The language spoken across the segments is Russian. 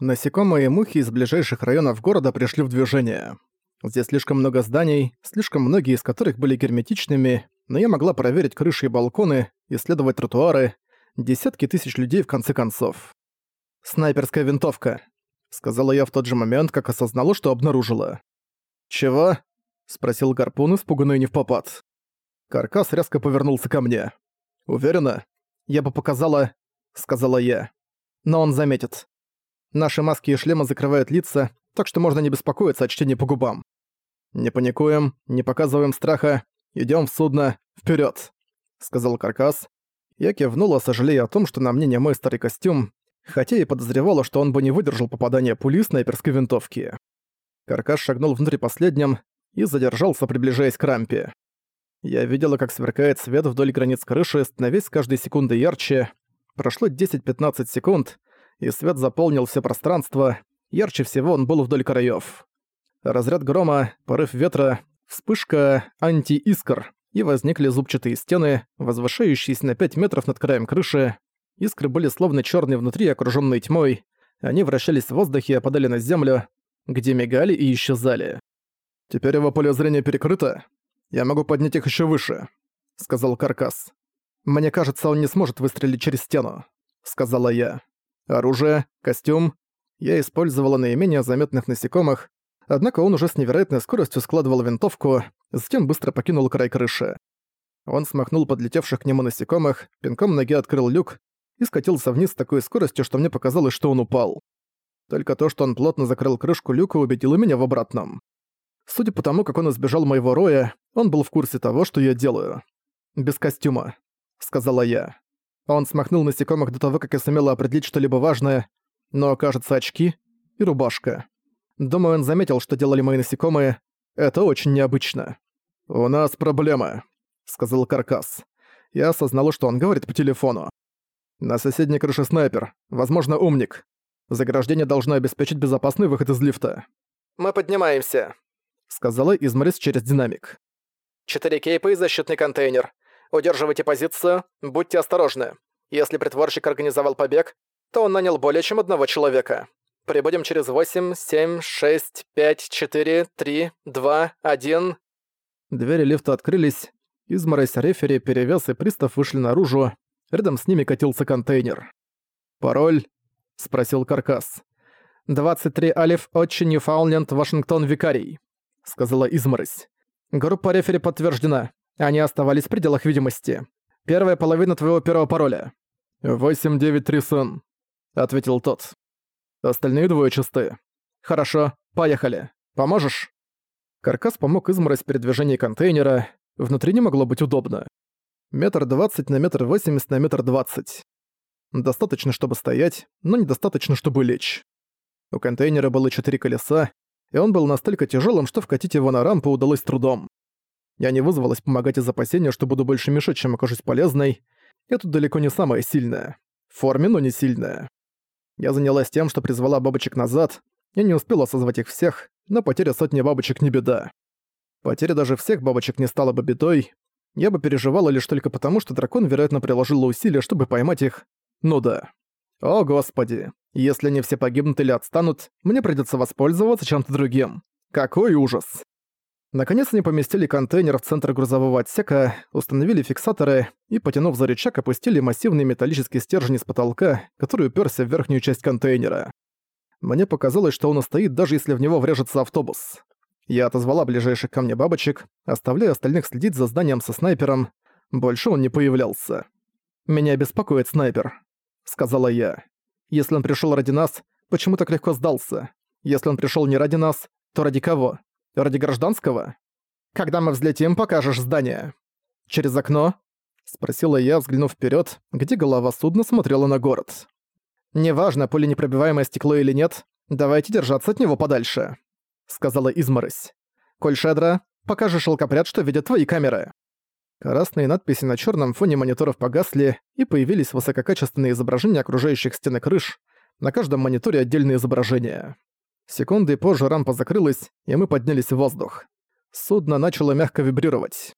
Насекомые и мухи из ближайших районов города пришли в движение. Здесь слишком много зданий, слишком многие из которых были герметичными, но я могла проверить крыши и балконы, исследовать тротуары, десятки тысяч людей в конце концов. «Снайперская винтовка», — сказала я в тот же момент, как осознала, что обнаружила. «Чего?» — спросил Гарпун, испуганный не в попад. Каркас резко повернулся ко мне. «Уверена? Я бы показала...» — сказала я. «Но он заметит. Наши маски и шлемы закрывают лица, так что можно не беспокоиться о чтении по губам. Не паникуем, не показываем страха, идем в судно, вперед, сказал Каркас. Я кивнула, сожалея о том, что на мне не мой старый костюм, хотя и подозревала, что он бы не выдержал попадания пули снайперской винтовки. Каркас шагнул внутрь последним и задержался, приближаясь к рампе. Я видела, как сверкает свет вдоль границ крыши, становясь каждой секунды ярче. Прошло 10-15 секунд, и свет заполнил все пространство, ярче всего он был вдоль краев. Разряд грома, порыв ветра, вспышка анти-искр, и возникли зубчатые стены, возвышающиеся на 5 метров над краем крыши. Искры были словно черные внутри, окруженные тьмой. Они вращались в воздухе и опадали на землю, где мигали и исчезали. «Теперь его поле зрения перекрыто. Я могу поднять их еще выше», — сказал Каркас. «Мне кажется, он не сможет выстрелить через стену», — сказала я. Оружие, костюм. Я использовала наименее заметных насекомых, однако он уже с невероятной скоростью складывал винтовку, затем быстро покинул край крыши. Он смахнул подлетевших к нему насекомых, пинком ноги открыл люк и скатился вниз с такой скоростью, что мне показалось, что он упал. Только то, что он плотно закрыл крышку люка, убедило меня в обратном. Судя по тому, как он избежал моего роя, он был в курсе того, что я делаю. «Без костюма», — сказала я. Он смахнул насекомых до того, как я сумела определить что-либо важное, но, кажется, очки и рубашка. Думаю, он заметил, что делали мои насекомые. Это очень необычно. «У нас проблема», — сказал Каркас. Я осознала, что он говорит по телефону. «На соседней крыше снайпер. Возможно, умник. Заграждение должно обеспечить безопасный выход из лифта». «Мы поднимаемся», — сказала Измарис через динамик. «Четыре кейпа и защитный контейнер. Удерживайте позицию, будьте осторожны. Если притворщик организовал побег, то он нанял более чем одного человека. Прибудем через 8, 7, 6, 5, 4, 3, 2, 1. Двери лифта открылись. Изморозь, рефери, перевес и пристав вышли наружу. Рядом с ними катился контейнер. «Пароль?» — спросил Каркас. «23 Алиф Отчи Ньюфаундленд Вашингтон Викарий», — сказала Изморозь. «Группа рефери подтверждена. Они оставались в пределах видимости. Первая половина твоего первого пароля. «893 сын», — ответил тот. «Остальные двое чисты. Хорошо, поехали. Поможешь?» Каркас помог изморозь передвижение контейнера. Внутри не могло быть удобно. Метр двадцать на метр восемьдесят на метр двадцать. Достаточно, чтобы стоять, но недостаточно, чтобы лечь. У контейнера было четыре колеса, и он был настолько тяжелым, что вкатить его на рампу удалось трудом. Я не вызвалась помогать из опасения, что буду больше мешать, чем окажусь полезной. Я тут далеко не самая сильная. В форме, но не сильная. Я занялась тем, что призвала бабочек назад. Я не успела созвать их всех, но потеря сотни бабочек не беда. Потеря даже всех бабочек не стала бы бедой. Я бы переживала лишь только потому, что дракон, вероятно, приложил усилия, чтобы поймать их. Ну да. О, господи. Если они все погибнут или отстанут, мне придется воспользоваться чем-то другим. Какой ужас. Наконец они поместили контейнер в центр грузового отсека, установили фиксаторы и, потянув за рычаг, опустили массивный металлический стержень с потолка, который уперся в верхнюю часть контейнера. Мне показалось, что он устоит, даже если в него врежется автобус. Я отозвала ближайших ко мне бабочек, оставляя остальных следить за зданием со снайпером. Больше он не появлялся. «Меня беспокоит снайпер», — сказала я. «Если он пришёл ради нас, почему так легко сдался? Если он пришёл не ради нас, то ради кого? Ради гражданского? Когда мы взлетим, покажешь здание. Через окно? Спросила я, взглянув вперед, где голова судна смотрела на город. «Неважно, пуленепробиваемое стекло или нет, давайте держаться от него подальше», — сказала Изморозь. «Коль Шедра, покажи шелкопряд, что видят твои камеры». Красные надписи на черном фоне мониторов погасли, и появились высококачественные изображения окружающих стен и крыш, на каждом мониторе отдельные изображения. Секунды позже рампа закрылась, и мы поднялись в воздух. Судно начало мягко вибрировать.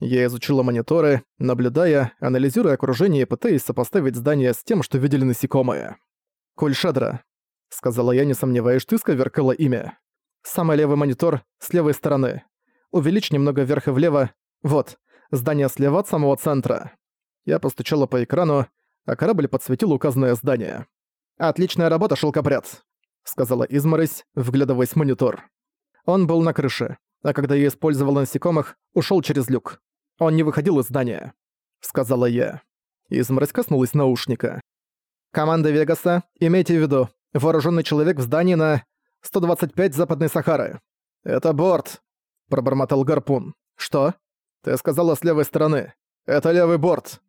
Я изучила мониторы, наблюдая, анализируя окружение и пытаясь сопоставить здание с тем, что видели насекомые. «Кульшадра», — сказала я, не сомневаясь, ты сковеркала имя. «Самый левый монитор с левой стороны. Увеличь немного вверх и влево. Вот, здание слева от самого центра». Я постучала по экрану, а корабль подсветил указанное здание. «Отличная работа, шелкопряд», — сказала изморозь, вглядываясь в монитор. Он был на крыше, а когда я использовал насекомых, ушел через люк. Он не выходил из здания», — сказала я. Изморозь коснулась наушника. «Команда Вегаса, имейте в виду, вооруженный человек в здании на 125 Западной Сахары. Это борт», — пробормотал Гарпун. «Что? Ты сказала с левой стороны. Это левый борт».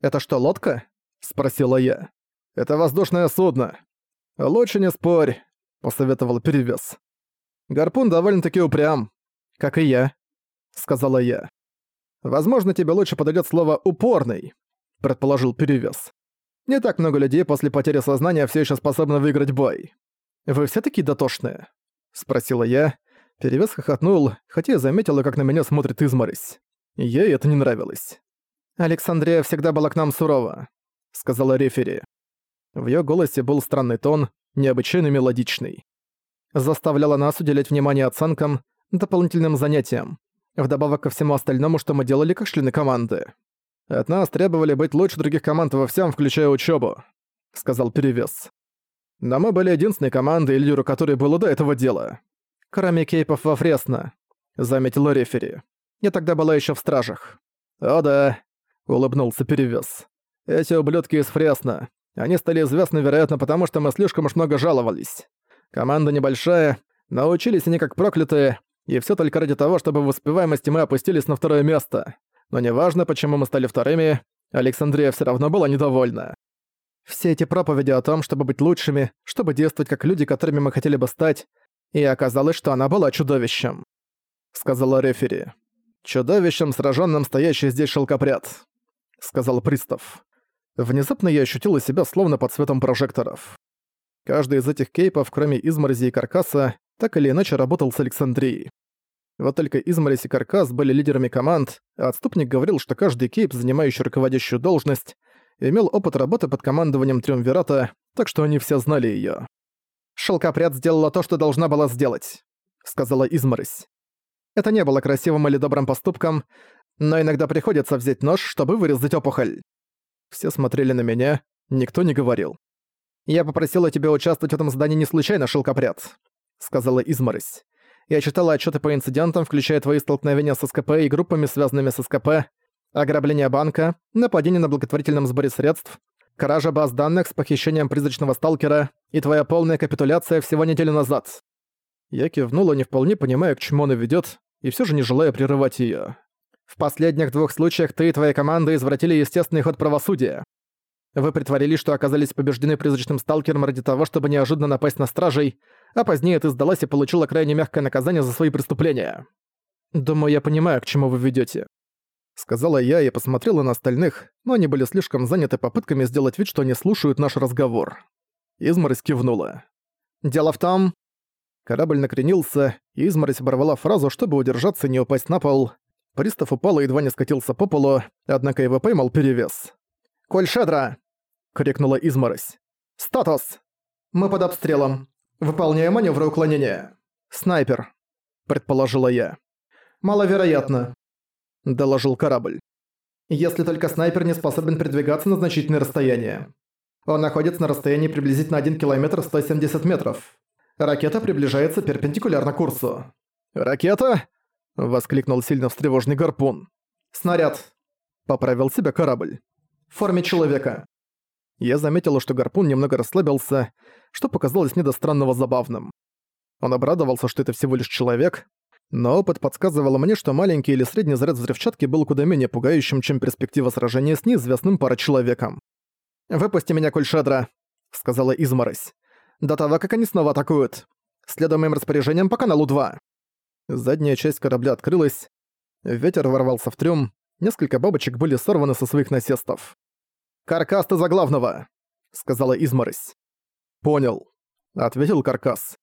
«Это что, лодка?» — спросила я. «Это воздушное судно». «Лучше не спорь», — посоветовал перевес. «Гарпун довольно-таки упрям, как и я», — сказала я. «Возможно, тебе лучше подойдет слово «упорный», — предположил перевес. «Не так много людей после потери сознания все еще способны выиграть бой. Вы все такие дотошные?» — спросила я. Перевес хохотнул, хотя я заметила, как на меня смотрит изморозь. Ей это не нравилось. «Александрия всегда была к нам сурова», — сказала рефери. В её голосе был странный тон, необычайно мелодичный. Заставляла нас уделять внимание оценкам, дополнительным занятиям, вдобавок ко всему остальному, что мы делали как члены команды. От нас требовали быть лучше других команд во всем, включая учебу, сказал Перевес. Но мы были единственной командой, лидеру которой было до этого дела. Кроме кейпов во Фресно, заметил рефери. Я тогда была еще в стражах. О да, улыбнулся Перевес. Эти ублюдки из Фресно. Они стали известны, вероятно, потому что мы слишком уж много жаловались. Команда небольшая, научились они как проклятые, и все только ради того, чтобы в успеваемости мы опустились на второе место. Но неважно, почему мы стали вторыми, Александрия все равно была недовольна. Все эти проповеди о том, чтобы быть лучшими, чтобы действовать как люди, которыми мы хотели бы стать, и оказалось, что она была чудовищем. Сказала рефери. Чудовищем, сраженным стоящий здесь шелкопряд. Сказал пристав. Внезапно я ощутила себя словно под светом прожекторов. Каждый из этих кейпов, кроме изморози и каркаса, так или иначе работал с Александрией. Вот только изморозь и каркас были лидерами команд, а отступник говорил, что каждый кейп, занимающий руководящую должность, имел опыт работы под командованием Триумвирата, так что они все знали её. «Шелкопряд сделала то, что должна была сделать», — сказала изморозь. «Это не было красивым или добрым поступком, но иногда приходится взять нож, чтобы вырезать опухоль». Все смотрели на меня, никто не говорил. «Я попросила тебя участвовать в этом задании не случайно, шелкопряд», — сказала изморозь. «Я читала отчеты по инцидентам, включая твои столкновения с СКП и группами, связанными с СКП, ограбление банка, нападение на благотворительном сборе средств, кража баз данных с похищением призрачного сталкера и твоя полная капитуляция всего неделю назад». Я кивнула, не вполне понимая, к чему она ведет, и все же не желая прерывать ее. В последних двух случаях ты и твоя команда извратили естественный ход правосудия. Вы притворились, что оказались побеждены призрачным сталкером ради того, чтобы неожиданно напасть на стражей, а позднее ты сдалась и получила крайне мягкое наказание за свои преступления. Думаю, я понимаю, к чему вы ведете. Сказала я и посмотрела на остальных, но они были слишком заняты попытками сделать вид, что не слушают наш разговор. Изморозь кивнула. «Дело в том...» Корабль накренился, и изморозь оборвала фразу, чтобы удержаться и не упасть на пол. Пристав упал и едва не скатился по полу, однако его поймал перевес. «Кольшедра!» — крикнула изморозь. «Статус! Мы под обстрелом. Выполняем маневры уклонения. Снайпер», — предположила я. «Маловероятно», — доложил корабль. «Если только снайпер не способен передвигаться на значительное расстояние. Он находится на расстоянии приблизительно 1 километр 170 метров. Ракета приближается перпендикулярно курсу». «Ракета?» — воскликнул сильно встревоженный гарпун. «Снаряд», — поправил себя корабль в форме человека. Я заметила, что гарпун немного расслабился, что показалось мне до странного забавным. Он обрадовался, что это всего лишь человек, но опыт подсказывал мне, что маленький или средний заряд взрывчатки был куда менее пугающим, чем перспектива сражения с неизвестным парочеловеком. «Выпусти меня, Кульшедра», — сказала Изморозь. «До того, как они снова атакуют. Следуем моим распоряжениям по каналу 2». Задняя часть корабля открылась. Ветер ворвался в трюм, несколько бабочек были сорваны со своих насестов. «Каркас ты за главного!» — сказала изморозь. «Понял», — ответил Каркас.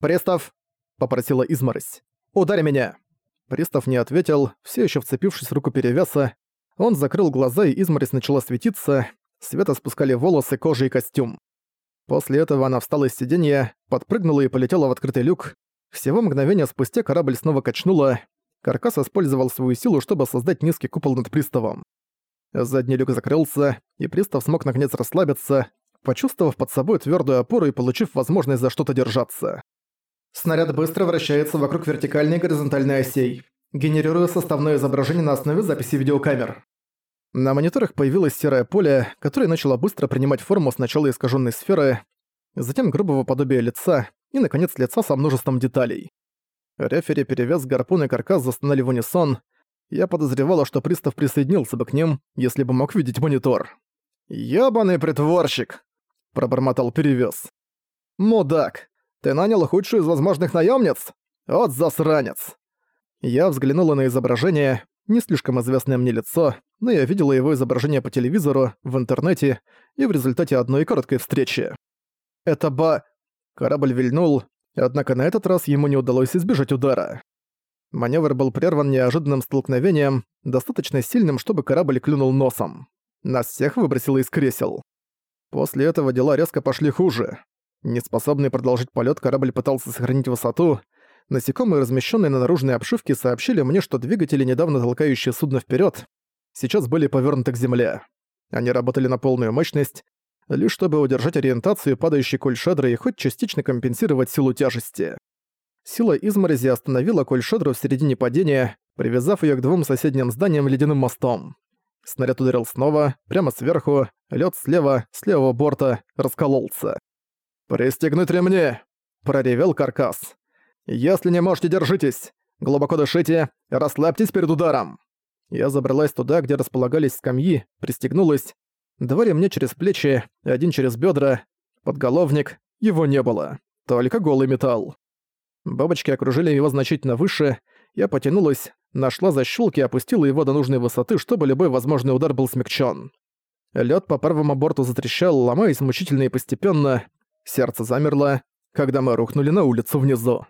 «Пристав!» — попросила изморозь. «Ударь меня!» Пристав не ответил, все еще вцепившись в руку перевеса. Он закрыл глаза, и изморозь начала светиться, света спускали волосы, кожа и костюм. После этого она встала из сиденья, подпрыгнула и полетела в открытый люк. Всего мгновение спустя корабль снова качнуло. Каркас использовал свою силу, чтобы создать низкий купол над приставом. Задний люк закрылся, и пристав смог наконец расслабиться, почувствовав под собой твердую опору и получив возможность за что-то держаться. Снаряд быстро вращается вокруг вертикальной и горизонтальной осей, генерируя составное изображение на основе записи видеокамер. На мониторах появилось серое поле, которое начало быстро принимать форму сначала искаженной сферы, затем грубого подобия лица и, наконец, лица со множеством деталей. Рефери перевес гарпун и каркас застонали в унисон. Я подозревала, что пристав присоединился бы к ним, если бы мог видеть монитор. «Ёбаный притворщик!» – пробормотал перевес. «Мудак! Ты нанял худшую из возможных наемниц? Вот засранец!» Я взглянула на изображение, не слишком известное мне лицо, но я видела его изображение по телевизору, в интернете и в результате одной короткой встречи. Это ба... Корабль вильнул, однако на этот раз ему не удалось избежать удара. Маневр был прерван неожиданным столкновением, достаточно сильным, чтобы корабль клюнул носом. Нас всех выбросило из кресел. После этого дела резко пошли хуже. Неспособный продолжить полет, корабль пытался сохранить высоту. Насекомые, размещенные на наружной обшивке, сообщили мне, что двигатели, недавно толкающие судно вперед, сейчас были повернуты к земле. Они работали на полную мощность, лишь чтобы удержать ориентацию падающей кольшедры и хоть частично компенсировать силу тяжести. Сила изморози остановила кольшедру в середине падения, привязав ее к двум соседним зданиям ледяным мостом. Снаряд ударил снова, прямо сверху, лед слева, с левого борта, раскололся. «Пристегнуть ремни!» – проревел каркас. «Если не можете, держитесь! Глубоко дышите, расслабьтесь перед ударом!» Я забралась туда, где располагались скамьи, пристегнулась. Два ремня через плечи, один через бедра, подголовник, его не было. Только голый металл. Бабочки окружили его значительно выше, я потянулась, нашла защёлки и опустила его до нужной высоты, чтобы любой возможный удар был смягчен. Лед по правому борту затрещал, ломаясь мучительно и постепенно. Сердце замерло, когда мы рухнули на улицу внизу.